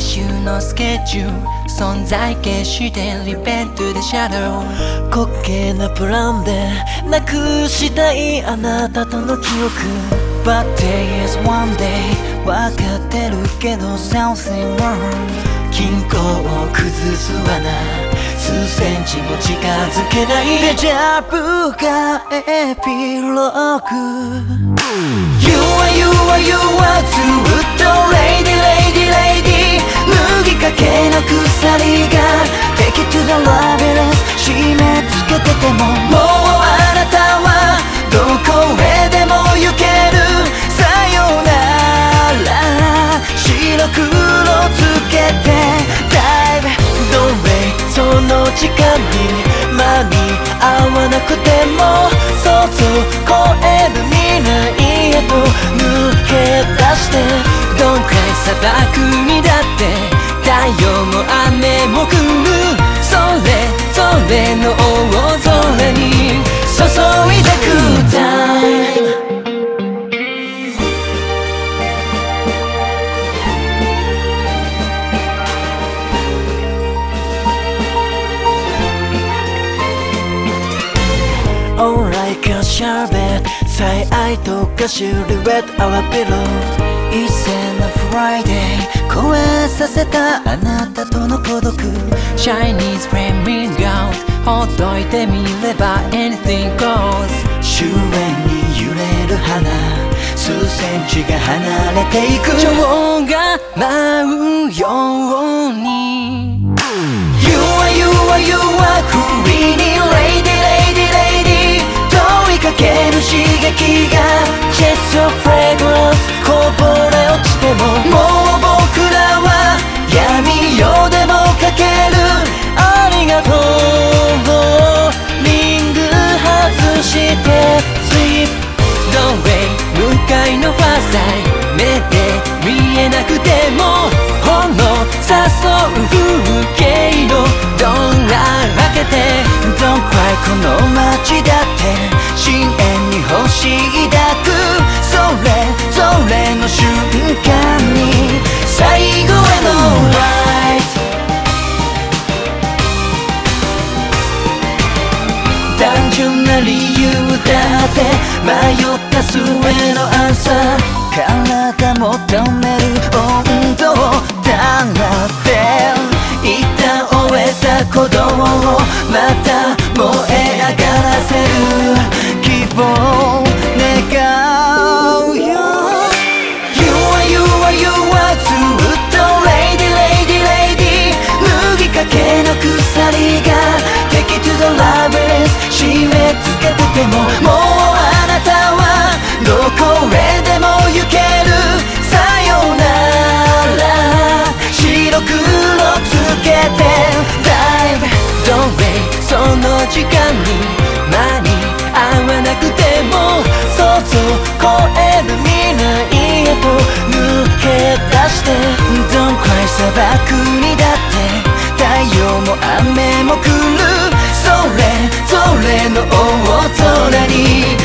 スケジュール。存在消してリベントでシャドウ。滑稽なプランでなくしたいあなたとの記憶。But day is one day わかってるけど something wrong 均衡を崩す罠。数センチも近づけない。デジャブがエピローグ。You are you are you てももうあなたはどこへでも行ける。さよなら。白黒つけて Dive どれその時間に。間に合わなくても想像超える未来へと。抜け出してどんくらい砂漠にだって。太陽も雨も来る。それぞれの大最愛とかシュルベットアワピロー一線のフライデー壊させたあなたとの孤独シャイニーズフレーミングアウトほっといてみれば anything goes. 終焉に揺れる花数センチが離れていく。女王が舞うよ風景のドア開けて Don't cry この街だって深淵に星抱く。それぞれの瞬間に最後への Light 単純な理由だって迷った末のアンサー体求める。鼓動をまた超える未来へと抜け出して Don't cry 砂漠にだって太陽も雨も来るそれそれの大空に